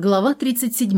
Глава 37.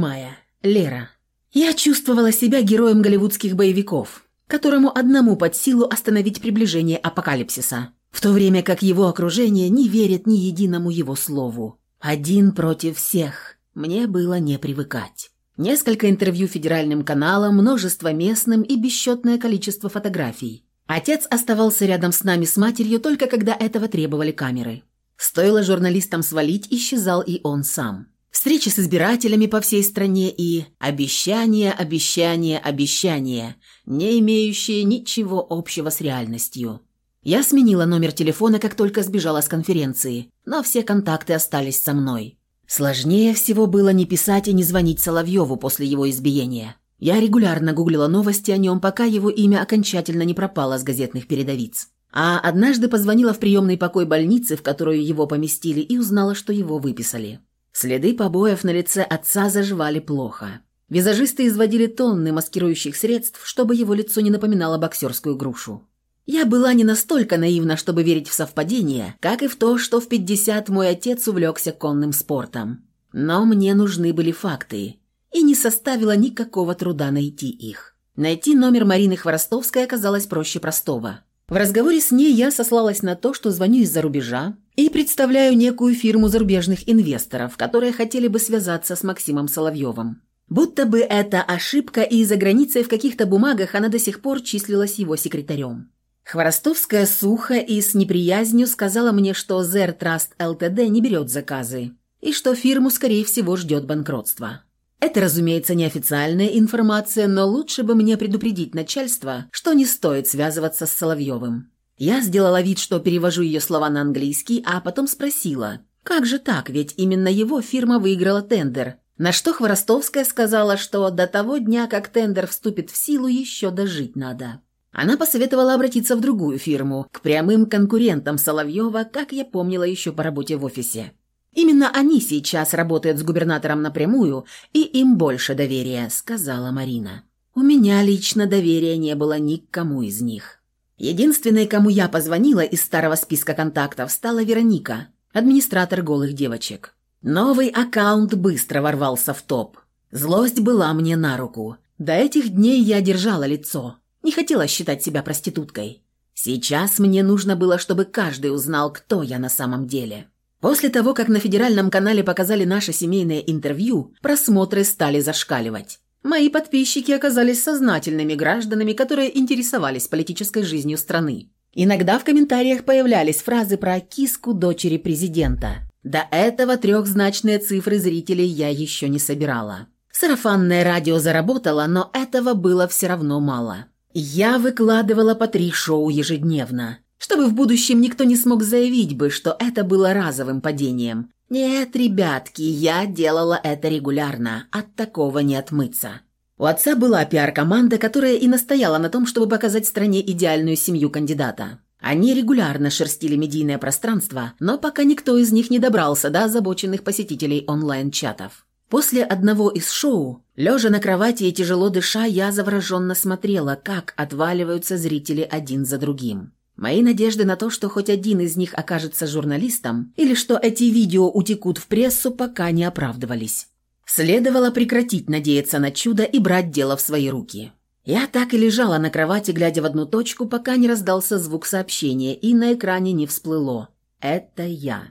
Лера. Я чувствовала себя героем голливудских боевиков, которому одному под силу остановить приближение апокалипсиса, в то время как его окружение не верит ни единому его слову. Один против всех. Мне было не привыкать. Несколько интервью федеральным каналам, множество местным и бесчетное количество фотографий. Отец оставался рядом с нами с матерью только когда этого требовали камеры. Стоило журналистам свалить, исчезал и он сам встречи с избирателями по всей стране и обещания, обещания, обещания, не имеющие ничего общего с реальностью. Я сменила номер телефона, как только сбежала с конференции, но все контакты остались со мной. Сложнее всего было не писать и не звонить Соловьеву после его избиения. Я регулярно гуглила новости о нем, пока его имя окончательно не пропало с газетных передовиц. А однажды позвонила в приемный покой больницы, в которую его поместили, и узнала, что его выписали. Следы побоев на лице отца заживали плохо. Визажисты изводили тонны маскирующих средств, чтобы его лицо не напоминало боксерскую грушу. Я была не настолько наивна, чтобы верить в совпадение, как и в то, что в 50 мой отец увлекся конным спортом. Но мне нужны были факты, и не составило никакого труда найти их. Найти номер Марины Хворостовской оказалось проще простого. В разговоре с ней я сослалась на то, что звоню из-за рубежа и представляю некую фирму зарубежных инвесторов, которые хотели бы связаться с Максимом Соловьевым. Будто бы это ошибка, и за границей в каких-то бумагах она до сих пор числилась его секретарем. Хворостовская сухо и с неприязнью сказала мне, что Zer Trust Ltd не берет заказы и что фирму, скорее всего, ждет банкротство. Это, разумеется, неофициальная информация, но лучше бы мне предупредить начальство, что не стоит связываться с Соловьевым. Я сделала вид, что перевожу ее слова на английский, а потом спросила, как же так, ведь именно его фирма выиграла тендер, на что Хворостовская сказала, что до того дня, как тендер вступит в силу, еще дожить надо. Она посоветовала обратиться в другую фирму, к прямым конкурентам Соловьева, как я помнила еще по работе в офисе. Именно они сейчас работают с губернатором напрямую, и им больше доверия», — сказала Марина. «У меня лично доверия не было ни к кому из них. Единственной, кому я позвонила из старого списка контактов, стала Вероника, администратор голых девочек. Новый аккаунт быстро ворвался в топ. Злость была мне на руку. До этих дней я держала лицо. Не хотела считать себя проституткой. Сейчас мне нужно было, чтобы каждый узнал, кто я на самом деле. После того, как на федеральном канале показали наше семейное интервью, просмотры стали зашкаливать. Мои подписчики оказались сознательными гражданами, которые интересовались политической жизнью страны. Иногда в комментариях появлялись фразы про киску дочери президента. До этого трехзначные цифры зрителей я еще не собирала. Сарафанное радио заработало, но этого было все равно мало. Я выкладывала по три шоу ежедневно чтобы в будущем никто не смог заявить бы, что это было разовым падением. Нет, ребятки, я делала это регулярно, от такого не отмыться. У отца была пиар-команда, которая и настояла на том, чтобы показать стране идеальную семью кандидата. Они регулярно шерстили медийное пространство, но пока никто из них не добрался до озабоченных посетителей онлайн-чатов. После одного из шоу, лежа на кровати и тяжело дыша, я завороженно смотрела, как отваливаются зрители один за другим. Мои надежды на то, что хоть один из них окажется журналистом, или что эти видео утекут в прессу, пока не оправдывались. Следовало прекратить надеяться на чудо и брать дело в свои руки. Я так и лежала на кровати, глядя в одну точку, пока не раздался звук сообщения, и на экране не всплыло. «Это я».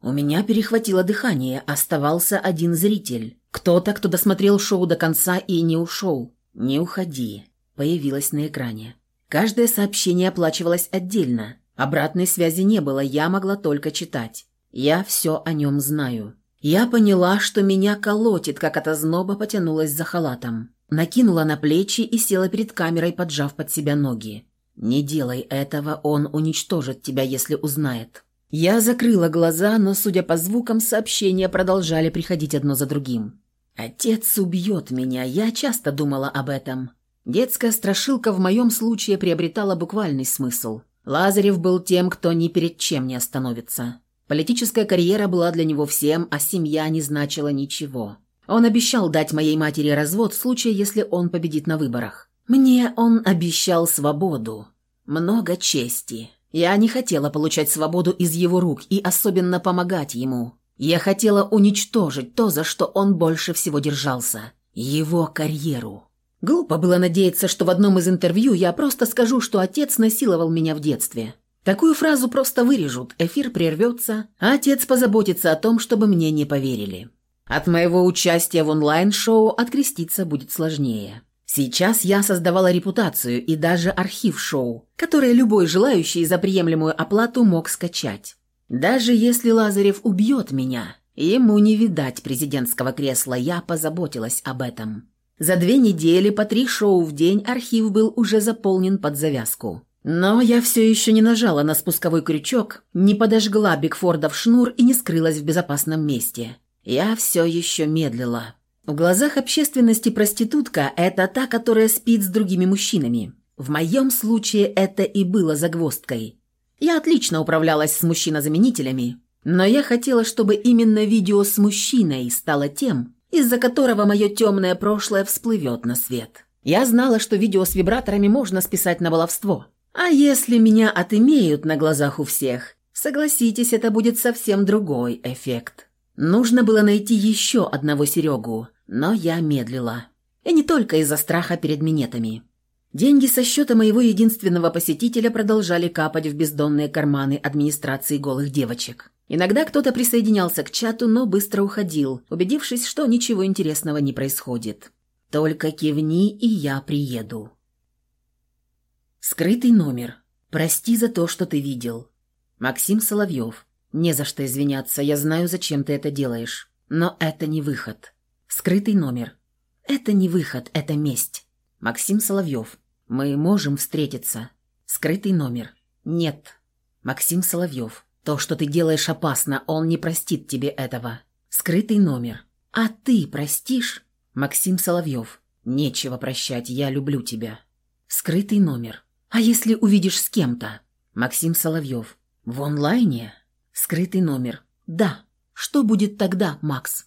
У меня перехватило дыхание, оставался один зритель. Кто-то, кто досмотрел шоу до конца и не ушел. «Не уходи», появилась на экране. Каждое сообщение оплачивалось отдельно. Обратной связи не было, я могла только читать. Я все о нем знаю. Я поняла, что меня колотит, как от озноба потянулась за халатом. Накинула на плечи и села перед камерой, поджав под себя ноги. «Не делай этого, он уничтожит тебя, если узнает». Я закрыла глаза, но, судя по звукам, сообщения продолжали приходить одно за другим. «Отец убьет меня, я часто думала об этом. Детская страшилка в моем случае приобретала буквальный смысл. Лазарев был тем, кто ни перед чем не остановится. Политическая карьера была для него всем, а семья не значила ничего. Он обещал дать моей матери развод в случае, если он победит на выборах. Мне он обещал свободу. Много чести. Я не хотела получать свободу из его рук и особенно помогать ему. Я хотела уничтожить то, за что он больше всего держался. Его карьеру. Глупо было надеяться, что в одном из интервью я просто скажу, что отец насиловал меня в детстве. Такую фразу просто вырежут, эфир прервется, а отец позаботится о том, чтобы мне не поверили. От моего участия в онлайн-шоу откреститься будет сложнее. Сейчас я создавала репутацию и даже архив шоу, который любой желающий за приемлемую оплату мог скачать. Даже если Лазарев убьет меня, ему не видать президентского кресла, я позаботилась об этом. За две недели по три шоу в день архив был уже заполнен под завязку. Но я все еще не нажала на спусковой крючок, не подожгла Бигфордов шнур и не скрылась в безопасном месте. Я все еще медлила. В глазах общественности проститутка – это та, которая спит с другими мужчинами. В моем случае это и было загвоздкой. Я отлично управлялась с мужчинозаменителями, но я хотела, чтобы именно видео с мужчиной стало тем, из-за которого мое темное прошлое всплывет на свет. Я знала, что видео с вибраторами можно списать на баловство. А если меня отымеют на глазах у всех, согласитесь, это будет совсем другой эффект. Нужно было найти еще одного Серегу, но я медлила. И не только из-за страха перед минетами. Деньги со счета моего единственного посетителя продолжали капать в бездонные карманы администрации голых девочек. Иногда кто-то присоединялся к чату, но быстро уходил, убедившись, что ничего интересного не происходит. «Только кивни, и я приеду». Скрытый номер. «Прости за то, что ты видел». Максим Соловьев. «Не за что извиняться, я знаю, зачем ты это делаешь. Но это не выход». Скрытый номер. «Это не выход, это месть». Максим Соловьев. «Мы можем встретиться». Скрытый номер. «Нет». Максим Соловьев. «То, что ты делаешь, опасно. Он не простит тебе этого». Скрытый номер. «А ты простишь?» Максим Соловьев. «Нечего прощать, я люблю тебя». Скрытый номер. «А если увидишь с кем-то?» Максим Соловьев. «В онлайне?» Скрытый номер. «Да. Что будет тогда, Макс?»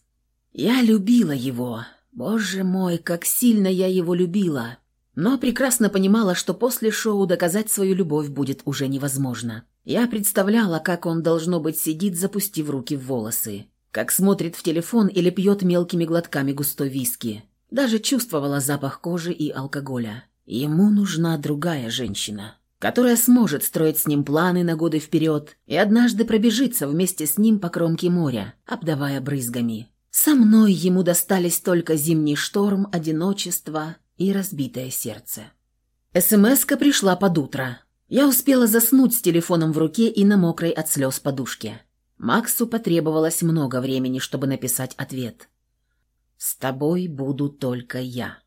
«Я любила его. Боже мой, как сильно я его любила но прекрасно понимала, что после шоу доказать свою любовь будет уже невозможно. Я представляла, как он, должно быть, сидит, запустив руки в волосы, как смотрит в телефон или пьет мелкими глотками густой виски. Даже чувствовала запах кожи и алкоголя. Ему нужна другая женщина, которая сможет строить с ним планы на годы вперед и однажды пробежится вместе с ним по кромке моря, обдавая брызгами. Со мной ему достались только зимний шторм, одиночество и разбитое сердце. СМСка пришла под утро. Я успела заснуть с телефоном в руке и на мокрой от слез подушке. Максу потребовалось много времени, чтобы написать ответ. «С тобой буду только я».